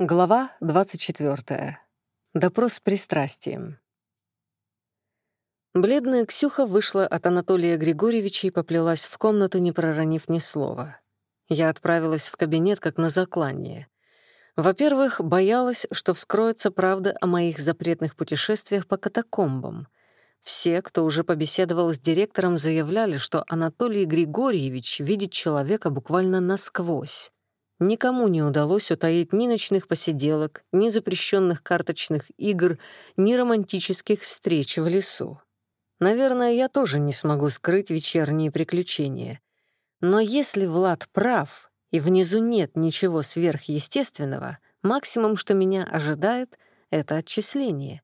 Глава 24. Допрос с пристрастием. Бледная Ксюха вышла от Анатолия Григорьевича и поплелась в комнату, не проронив ни слова. Я отправилась в кабинет как на заклание. Во-первых, боялась, что вскроется правда о моих запретных путешествиях по катакомбам. Все, кто уже побеседовал с директором, заявляли, что Анатолий Григорьевич видит человека буквально насквозь. Никому не удалось утаить ни ночных посиделок, ни запрещенных карточных игр, ни романтических встреч в лесу. Наверное, я тоже не смогу скрыть вечерние приключения. Но если Влад прав, и внизу нет ничего сверхъестественного, максимум, что меня ожидает, — это отчисление.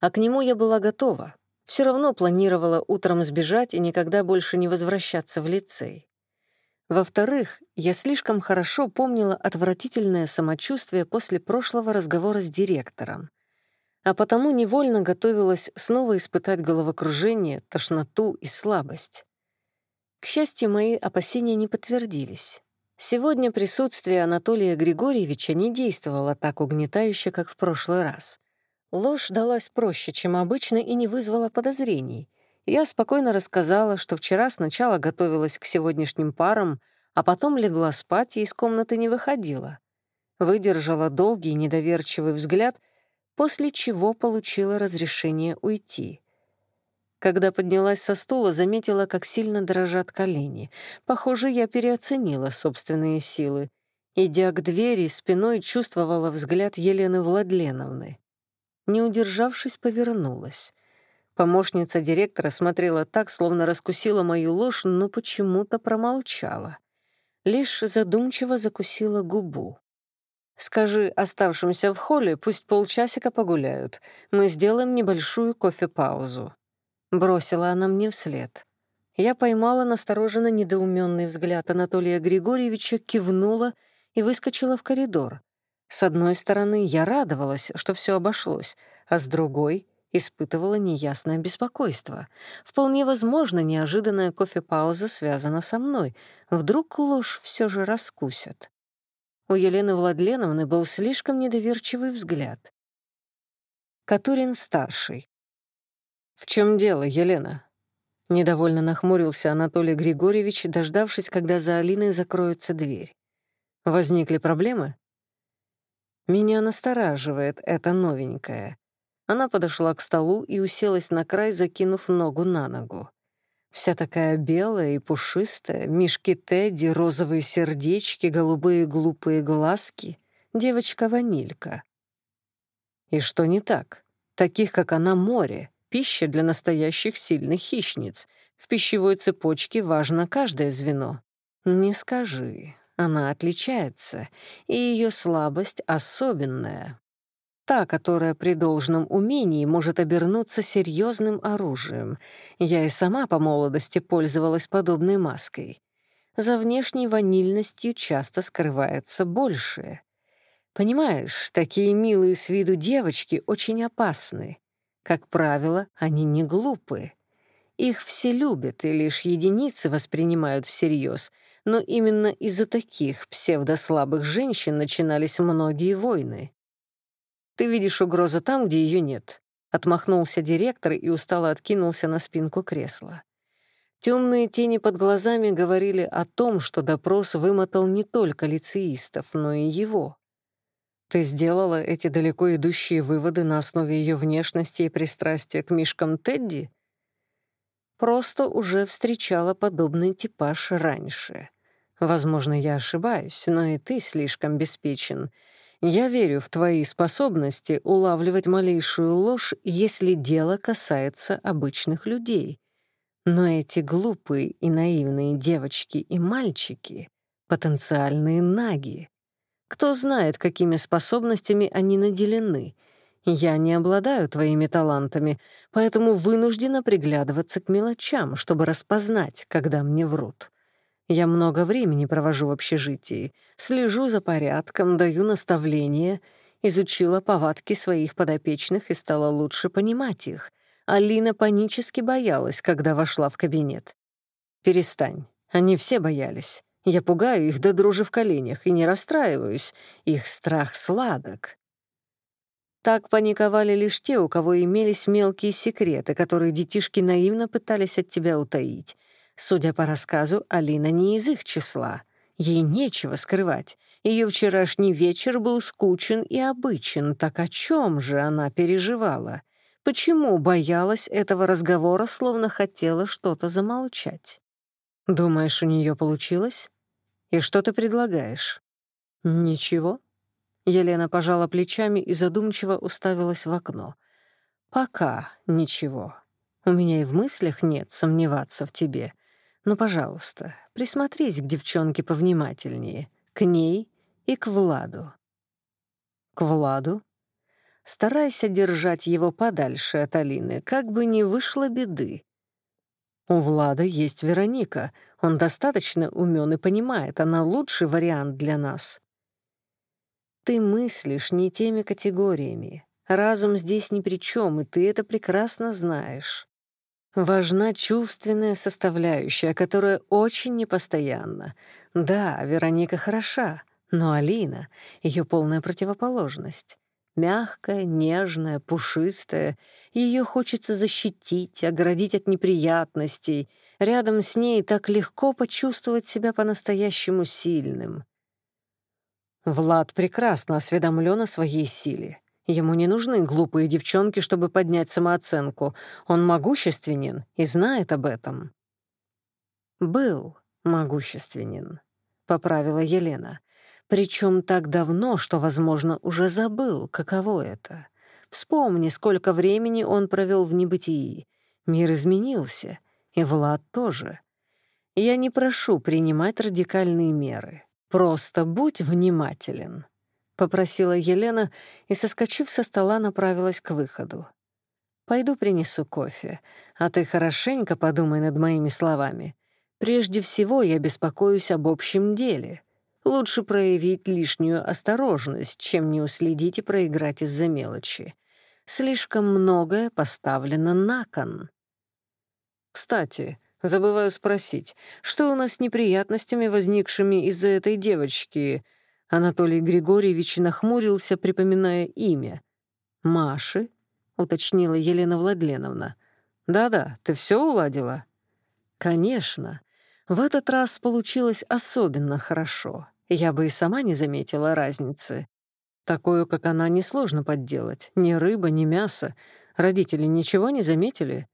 А к нему я была готова. Все равно планировала утром сбежать и никогда больше не возвращаться в лицей. Во-вторых, я слишком хорошо помнила отвратительное самочувствие после прошлого разговора с директором, а потому невольно готовилась снова испытать головокружение, тошноту и слабость. К счастью, мои опасения не подтвердились. Сегодня присутствие Анатолия Григорьевича не действовало так угнетающе, как в прошлый раз. Ложь далась проще, чем обычно, и не вызвала подозрений. Я спокойно рассказала, что вчера сначала готовилась к сегодняшним парам, а потом легла спать и из комнаты не выходила. Выдержала долгий недоверчивый взгляд, после чего получила разрешение уйти. Когда поднялась со стула, заметила, как сильно дрожат колени. Похоже, я переоценила собственные силы. Идя к двери, спиной чувствовала взгляд Елены Владленовны. Не удержавшись, повернулась. Помощница директора смотрела так, словно раскусила мою ложь, но почему-то промолчала. Лишь задумчиво закусила губу. «Скажи оставшимся в холле, пусть полчасика погуляют. Мы сделаем небольшую кофе-паузу». Бросила она мне вслед. Я поймала настороженно недоуменный взгляд Анатолия Григорьевича, кивнула и выскочила в коридор. С одной стороны, я радовалась, что все обошлось, а с другой испытывала неясное беспокойство. Вполне возможно, неожиданная кофе-пауза связана со мной. Вдруг ложь все же раскусят. У Елены Владленовны был слишком недоверчивый взгляд. Катурин-старший. «В чем дело, Елена?» Недовольно нахмурился Анатолий Григорьевич, дождавшись, когда за Алиной закроется дверь. «Возникли проблемы?» «Меня настораживает это новенькое. Она подошла к столу и уселась на край, закинув ногу на ногу. Вся такая белая и пушистая, мишки Тедди, розовые сердечки, голубые глупые глазки. Девочка-ванилька. И что не так? Таких, как она, море. Пища для настоящих сильных хищниц. В пищевой цепочке важно каждое звено. Не скажи. Она отличается, и ее слабость особенная. Та, которая при должном умении может обернуться серьезным оружием. Я и сама по молодости пользовалась подобной маской. За внешней ванильностью часто скрывается большее. Понимаешь, такие милые с виду девочки очень опасны. Как правило, они не глупые. Их все любят, и лишь единицы воспринимают всерьез, но именно из-за таких псевдослабых женщин начинались многие войны. Ты видишь угрозу там, где ее нет. Отмахнулся директор и устало откинулся на спинку кресла. Темные тени под глазами говорили о том, что допрос вымотал не только лицеистов, но и его. Ты сделала эти далеко идущие выводы на основе ее внешности и пристрастия к мишкам Тедди? Просто уже встречала подобный типаж раньше. Возможно, я ошибаюсь, но и ты слишком беспечен — я верю в твои способности улавливать малейшую ложь, если дело касается обычных людей. Но эти глупые и наивные девочки и мальчики — потенциальные наги. Кто знает, какими способностями они наделены. Я не обладаю твоими талантами, поэтому вынуждена приглядываться к мелочам, чтобы распознать, когда мне врут. Я много времени провожу в общежитии, слежу за порядком, даю наставления, изучила повадки своих подопечных и стала лучше понимать их. Алина панически боялась, когда вошла в кабинет. «Перестань, они все боялись. Я пугаю их до дрожи в коленях и не расстраиваюсь. Их страх сладок. Так паниковали лишь те, у кого имелись мелкие секреты, которые детишки наивно пытались от тебя утаить. Судя по рассказу, Алина не из их числа. Ей нечего скрывать. Ее вчерашний вечер был скучен и обычен. Так о чем же она переживала? Почему боялась этого разговора, словно хотела что-то замолчать? Думаешь, у нее получилось? И что ты предлагаешь? Ничего. Елена пожала плечами и задумчиво уставилась в окно. «Пока ничего. У меня и в мыслях нет сомневаться в тебе. Но, пожалуйста, присмотрись к девчонке повнимательнее, к ней и к Владу». «К Владу?» Старайся держать его подальше от Алины, как бы не вышло беды. У Влада есть Вероника. Он достаточно умен и понимает, она лучший вариант для нас. Ты мыслишь не теми категориями. Разум здесь ни при чем, и ты это прекрасно знаешь. Важна чувственная составляющая, которая очень непостоянна. Да, Вероника хороша, но Алина — ее полная противоположность. Мягкая, нежная, пушистая. Ее хочется защитить, оградить от неприятностей. Рядом с ней так легко почувствовать себя по-настоящему сильным. Влад прекрасно осведомлен о своей силе. Ему не нужны глупые девчонки, чтобы поднять самооценку. Он могущественен и знает об этом. «Был могущественен», — поправила Елена. «Причем так давно, что, возможно, уже забыл, каково это. Вспомни, сколько времени он провел в небытии. Мир изменился, и Влад тоже. Я не прошу принимать радикальные меры. «Просто будь внимателен», — попросила Елена и, соскочив со стола, направилась к выходу. «Пойду принесу кофе, а ты хорошенько подумай над моими словами. Прежде всего я беспокоюсь об общем деле. Лучше проявить лишнюю осторожность, чем не уследить и проиграть из-за мелочи. Слишком многое поставлено на кон». «Кстати», Забываю спросить, что у нас с неприятностями, возникшими из-за этой девочки?» Анатолий Григорьевич нахмурился, припоминая имя. «Маши?» — уточнила Елена Владленовна. «Да-да, ты все уладила?» «Конечно. В этот раз получилось особенно хорошо. Я бы и сама не заметила разницы. Такую, как она, несложно подделать. Ни рыба, ни мясо. Родители ничего не заметили?»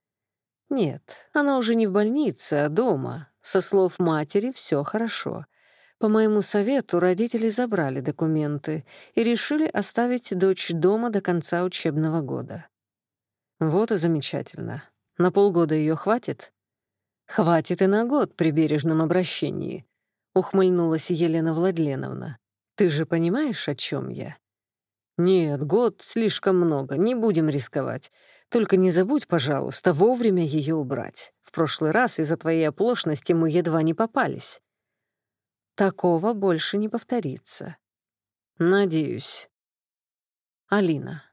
Нет, она уже не в больнице, а дома. Со слов матери все хорошо. По моему совету родители забрали документы и решили оставить дочь дома до конца учебного года. Вот и замечательно. На полгода ее хватит? Хватит и на год при бережном обращении, ухмыльнулась Елена Владленовна. Ты же понимаешь, о чем я? Нет, год слишком много, не будем рисковать. Только не забудь, пожалуйста, вовремя ее убрать. В прошлый раз из-за твоей оплошности мы едва не попались. Такого больше не повторится. Надеюсь. Алина.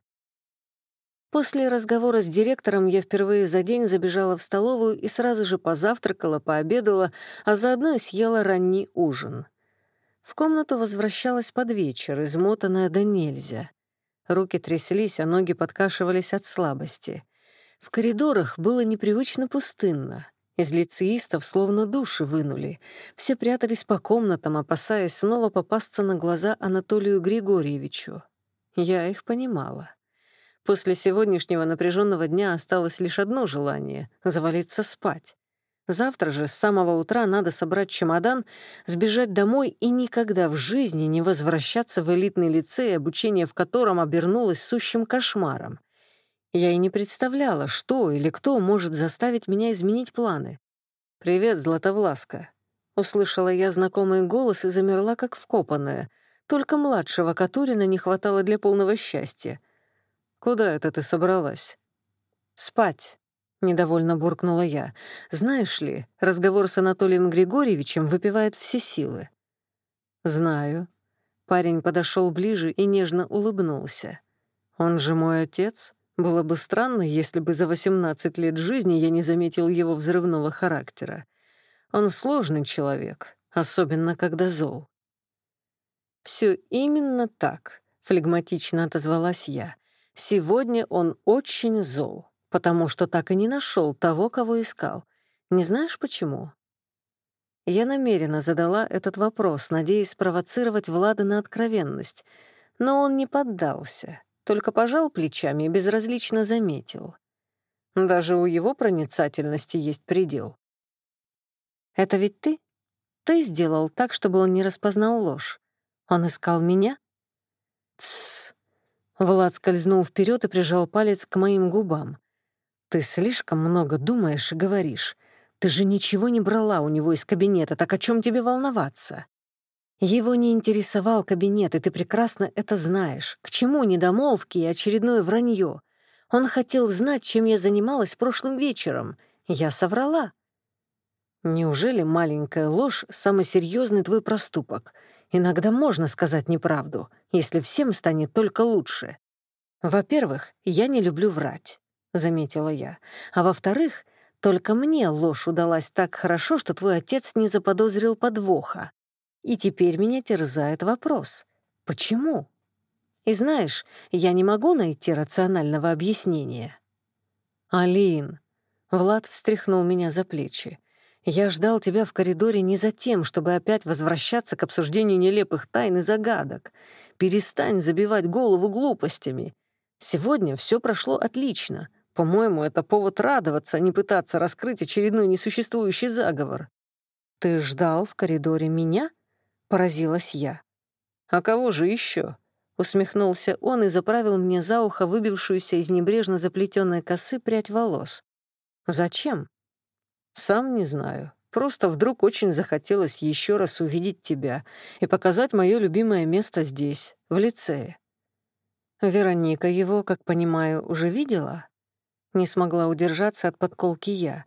После разговора с директором я впервые за день забежала в столовую и сразу же позавтракала, пообедала, а заодно съела ранний ужин. В комнату возвращалась под вечер, измотанная до нельзя. Руки тряслись, а ноги подкашивались от слабости. В коридорах было непривычно пустынно. Из лицеистов словно души вынули. Все прятались по комнатам, опасаясь снова попасться на глаза Анатолию Григорьевичу. Я их понимала. После сегодняшнего напряженного дня осталось лишь одно желание — завалиться спать. Завтра же с самого утра надо собрать чемодан, сбежать домой и никогда в жизни не возвращаться в элитный лицей, обучение в котором обернулось сущим кошмаром. Я и не представляла, что или кто может заставить меня изменить планы. «Привет, Златовласка!» Услышала я знакомый голос и замерла, как вкопанная. Только младшего Катурина не хватало для полного счастья. «Куда это ты собралась?» «Спать», — недовольно буркнула я. «Знаешь ли, разговор с Анатолием Григорьевичем выпивает все силы». «Знаю». Парень подошел ближе и нежно улыбнулся. «Он же мой отец. Было бы странно, если бы за 18 лет жизни я не заметил его взрывного характера. Он сложный человек, особенно когда зол. Все именно так», — флегматично отозвалась я. «Сегодня он очень зол, потому что так и не нашел того, кого искал. Не знаешь почему?» Я намеренно задала этот вопрос, надеясь спровоцировать Влада на откровенность, но он не поддался, только пожал плечами и безразлично заметил. Даже у его проницательности есть предел. «Это ведь ты? Ты сделал так, чтобы он не распознал ложь. Он искал меня?» «Тссс!» Влад скользнул вперед и прижал палец к моим губам. «Ты слишком много думаешь и говоришь. Ты же ничего не брала у него из кабинета, так о чем тебе волноваться?» Его не интересовал кабинет, и ты прекрасно это знаешь. К чему недомолвки и очередное вранье? Он хотел знать, чем я занималась прошлым вечером. Я соврала. Неужели маленькая ложь — самый серьезный твой проступок? Иногда можно сказать неправду, если всем станет только лучше. Во-первых, я не люблю врать, — заметила я. А во-вторых, только мне ложь удалась так хорошо, что твой отец не заподозрил подвоха. И теперь меня терзает вопрос. Почему? И знаешь, я не могу найти рационального объяснения. «Алин», — Влад встряхнул меня за плечи, «я ждал тебя в коридоре не за тем, чтобы опять возвращаться к обсуждению нелепых тайн и загадок. Перестань забивать голову глупостями. Сегодня все прошло отлично. По-моему, это повод радоваться, а не пытаться раскрыть очередной несуществующий заговор. «Ты ждал в коридоре меня?» — поразилась я. «А кого же еще? усмехнулся он и заправил мне за ухо выбившуюся из небрежно заплетенной косы прядь волос. «Зачем?» «Сам не знаю. Просто вдруг очень захотелось еще раз увидеть тебя и показать мое любимое место здесь, в лицее». Вероника его, как понимаю, уже видела? Не смогла удержаться от подколки я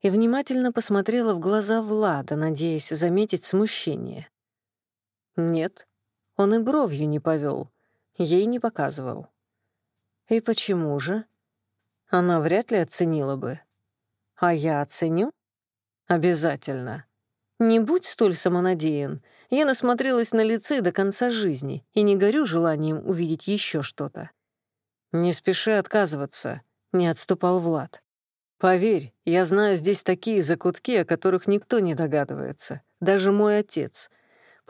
и внимательно посмотрела в глаза Влада, надеясь заметить смущение. Нет, он и бровью не повел, ей не показывал. И почему же? Она вряд ли оценила бы. А я оценю? Обязательно. Не будь столь самонадеян. Я насмотрелась на лице до конца жизни и не горю желанием увидеть еще что-то. Не спеши отказываться. Не отступал Влад. «Поверь, я знаю здесь такие закутки, о которых никто не догадывается, даже мой отец.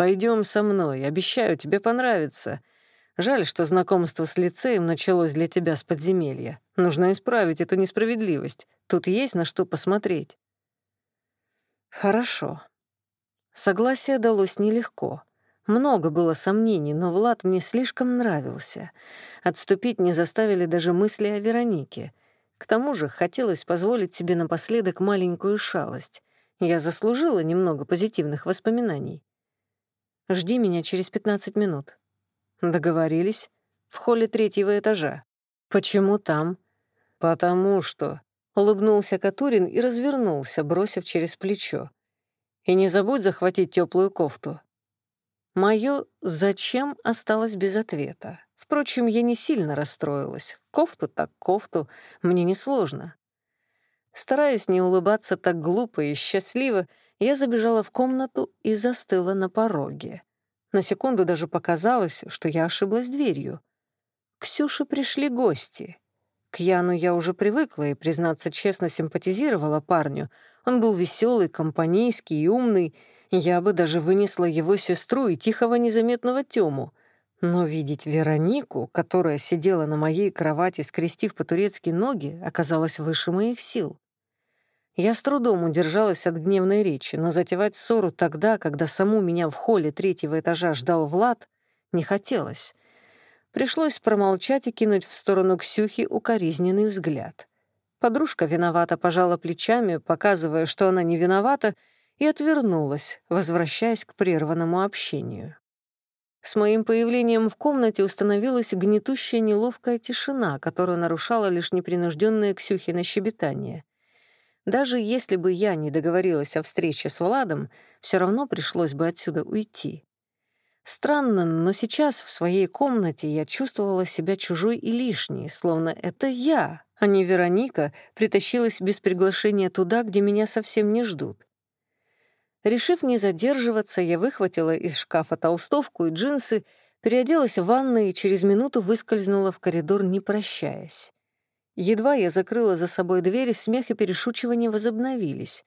Пойдем со мной, обещаю, тебе понравится. Жаль, что знакомство с лицеем началось для тебя с подземелья. Нужно исправить эту несправедливость. Тут есть на что посмотреть». «Хорошо». Согласие далось нелегко. Много было сомнений, но Влад мне слишком нравился. Отступить не заставили даже мысли о Веронике. К тому же хотелось позволить себе напоследок маленькую шалость. Я заслужила немного позитивных воспоминаний. «Жди меня через 15 минут». Договорились. В холле третьего этажа. «Почему там?» «Потому что...» — улыбнулся Катурин и развернулся, бросив через плечо. «И не забудь захватить теплую кофту. Мое «зачем» осталось без ответа. Впрочем, я не сильно расстроилась. Кофту так кофту, мне несложно. Стараясь не улыбаться так глупо и счастливо, я забежала в комнату и застыла на пороге. На секунду даже показалось, что я ошиблась дверью. К Ксюше пришли гости. К Яну я уже привыкла и, признаться честно, симпатизировала парню. Он был веселый, компанейский и умный, я бы даже вынесла его сестру и тихого незаметного Тему. Но видеть Веронику, которая сидела на моей кровати, скрестив по-турецки ноги, оказалось выше моих сил. Я с трудом удержалась от гневной речи, но затевать ссору тогда, когда саму меня в холле третьего этажа ждал Влад, не хотелось. Пришлось промолчать и кинуть в сторону Ксюхи укоризненный взгляд. Подружка виновата пожала плечами, показывая, что она не виновата, и отвернулась, возвращаясь к прерванному общению. С моим появлением в комнате установилась гнетущая неловкая тишина, которую нарушала лишь непринужденное Ксюхино щебетание. Даже если бы я не договорилась о встрече с Владом, все равно пришлось бы отсюда уйти. Странно, но сейчас в своей комнате я чувствовала себя чужой и лишней, словно это я, а не Вероника, притащилась без приглашения туда, где меня совсем не ждут. Решив не задерживаться, я выхватила из шкафа толстовку и джинсы, переоделась в ванной и через минуту выскользнула в коридор, не прощаясь. Едва я закрыла за собой дверь, смех и перешучивание возобновились.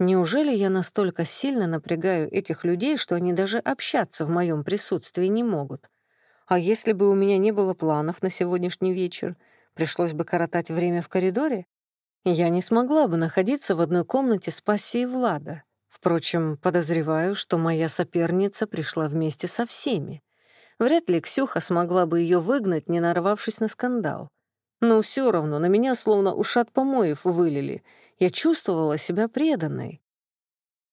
Неужели я настолько сильно напрягаю этих людей, что они даже общаться в моем присутствии не могут? А если бы у меня не было планов на сегодняшний вечер, пришлось бы коротать время в коридоре? Я не смогла бы находиться в одной комнате с пассией Влада. Впрочем, подозреваю, что моя соперница пришла вместе со всеми. Вряд ли Ксюха смогла бы ее выгнать, не нарвавшись на скандал. Но все равно на меня словно ушат помоев вылили. Я чувствовала себя преданной.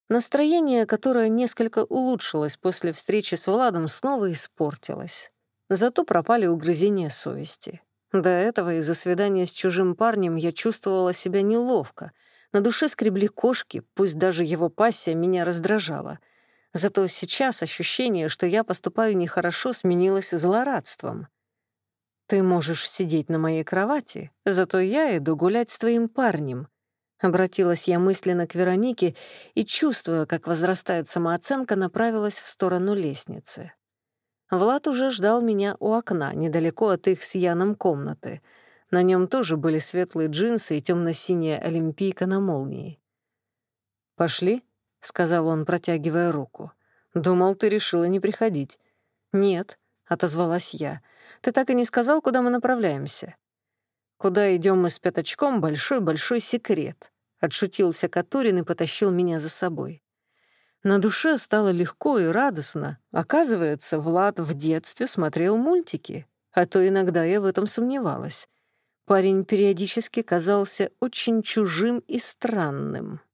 Настроение, которое несколько улучшилось после встречи с Владом, снова испортилось. Зато пропали угрызения совести. До этого из-за свидания с чужим парнем я чувствовала себя неловко. На душе скребли кошки, пусть даже его пассия меня раздражала. Зато сейчас ощущение, что я поступаю нехорошо, сменилось злорадством. «Ты можешь сидеть на моей кровати, зато я иду гулять с твоим парнем». Обратилась я мысленно к Веронике и, чувствуя, как возрастает самооценка, направилась в сторону лестницы. Влад уже ждал меня у окна, недалеко от их с Яном комнаты. На нем тоже были светлые джинсы и темно-синяя олимпийка на молнии. «Пошли», — сказал он, протягивая руку. «Думал, ты решила не приходить». «Нет», — отозвалась я, — ты так и не сказал, куда мы направляемся. Куда идем мы с пятачком — большой-большой секрет. Отшутился Катурин и потащил меня за собой. На душе стало легко и радостно. Оказывается, Влад в детстве смотрел мультики, а то иногда я в этом сомневалась. Парень периодически казался очень чужим и странным.